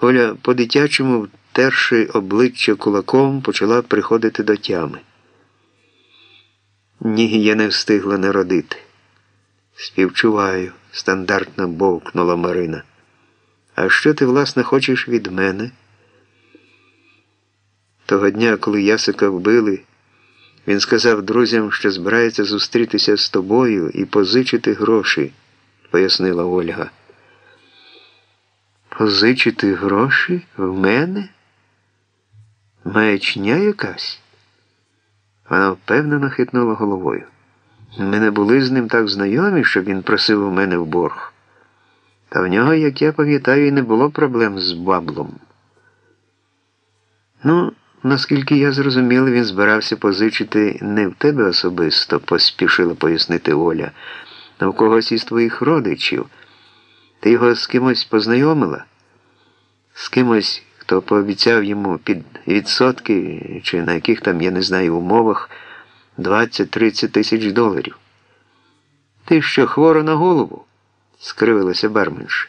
Оля по-дитячому, втерши обличчя кулаком, почала приходити до тями. Ні, я не встигла народити. Співчуваю, стандартно бовкнула Марина. А що ти, власне, хочеш від мене? Того дня, коли Ясика вбили, він сказав друзям, що збирається зустрітися з тобою і позичити гроші, пояснила Ольга. Позичити гроші в мене? Маячня якась? Вона впевнено хитнула головою. Ми не були з ним так знайомі, щоб він просив у мене в борг. Та в нього, як я пам'ятаю, і не було проблем з баблом. Ну, наскільки я зрозуміла, він збирався позичити не в тебе особисто, поспішила пояснити Оля, а в когось із твоїх родичів. Ти його з кимось познайомила? З кимось, хто пообіцяв йому під відсотки, чи на яких там, я не знаю, умовах 20-30 тисяч доларів. Ти що, хвора на голову? скривилася барменша.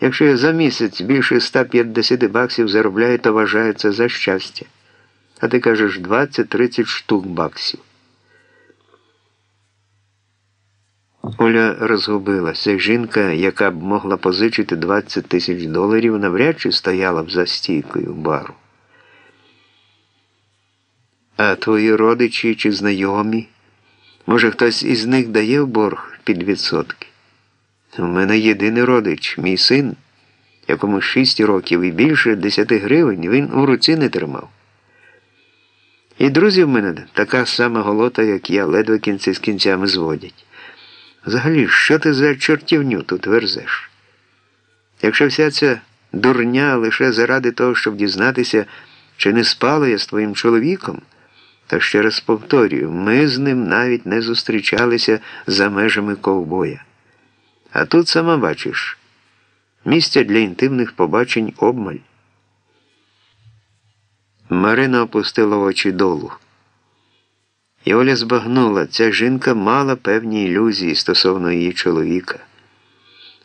Якщо я за місяць більше 150 баксів заробляю, то вважаю за щастя. А ти кажеш 20-30 штук баксів. Оля розгубилася. Жінка, яка б могла позичити 20 тисяч доларів, навряд чи стояла б за стійкою бару. А твої родичі чи знайомі? Може, хтось із них дає в борг під відсотки? У мене єдиний родич, мій син, якому 6 років і більше 10 гривень він у руці не тримав. І друзі в мене така сама голота, як я, ледве кінці з кінцями зводять. Взагалі, що ти за чортівню тут верзеш? Якщо вся ця дурня лише заради того, щоб дізнатися, чи не спала я з твоїм чоловіком, то ще раз повторюю, ми з ним навіть не зустрічалися за межами ковбоя. А тут сама бачиш, місця для інтимних побачень обмаль. Марина опустила очі долу. І Оля збагнула, ця жінка мала певні ілюзії стосовно її чоловіка.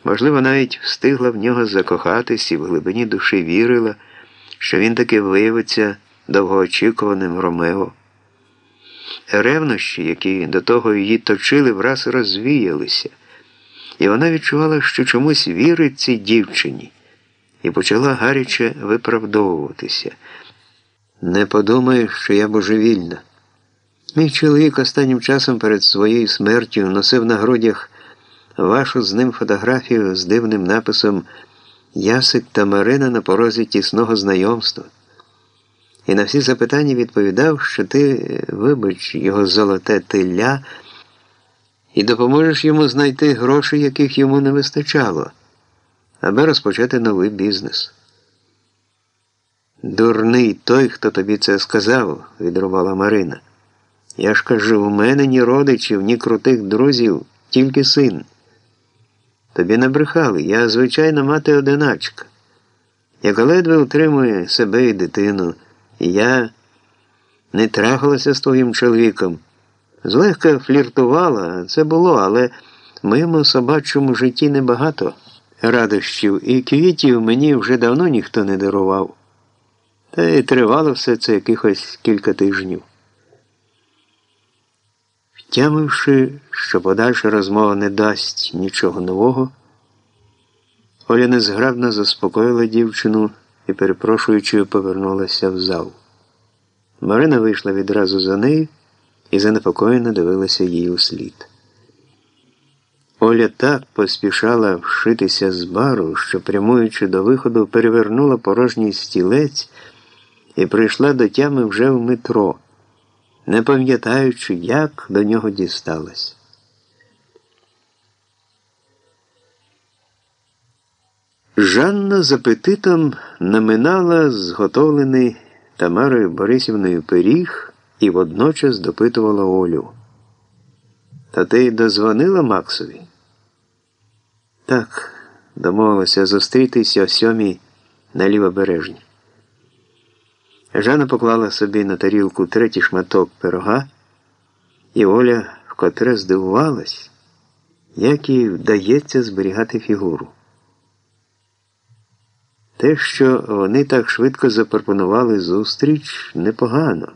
Можливо, навіть встигла в нього закохатись і в глибині душі вірила, що він таки виявиться довгоочікуваним Ромео. Ревнощі, які до того її точили, враз розвіялися, і вона відчувала, що чомусь вірить цій дівчині, і почала гаряче виправдовуватися. Не подумай, що я божевільна. Мій чоловік останнім часом перед своєю смертю носив на грудях вашу з ним фотографію з дивним написом Ясик та Марина на порозі тісного знайомства. І на всі запитання відповідав, що ти, вибач, його золоте тилля і допоможеш йому знайти гроші, яких йому не вистачало, аби розпочати новий бізнес. Дурний той, хто тобі це сказав, відрувала Марина. Я ж кажу, у мене ні родичів, ні крутих друзів, тільки син. Тобі не брехали, я звичайна мати одиначка, яка ледве утримує себе і дитину, і я не трахалася з твоїм чоловіком. Злегка фліртувала, це було, але в моєму собачому житті небагато радощів, і квітів мені вже давно ніхто не дарував. Та й тривало все це якихось кілька тижнів. Втямивши, що подальша розмова не дасть нічого нового, Оля незграбно заспокоїла дівчину і, перепрошуючи, повернулася в зал. Марина вийшла відразу за нею і занепокоєно дивилася їй у слід. Оля так поспішала вшитися з бару, що, прямуючи до виходу, перевернула порожній стілець і прийшла до тями вже в метро не пам'ятаючи, як до нього дісталась. Жанна з апетитом наминала зготовлений Тамарою Борисівною пиріг і водночас допитувала Олю. Та ти дозвонила Максові? Так, домовилася зустрітися о сьомій на лівобережні. Жанна поклала собі на тарілку третій шматок пирога, і Оля вкотре здивувалась, як їй вдається зберігати фігуру. Те, що вони так швидко запропонували зустріч, непогано.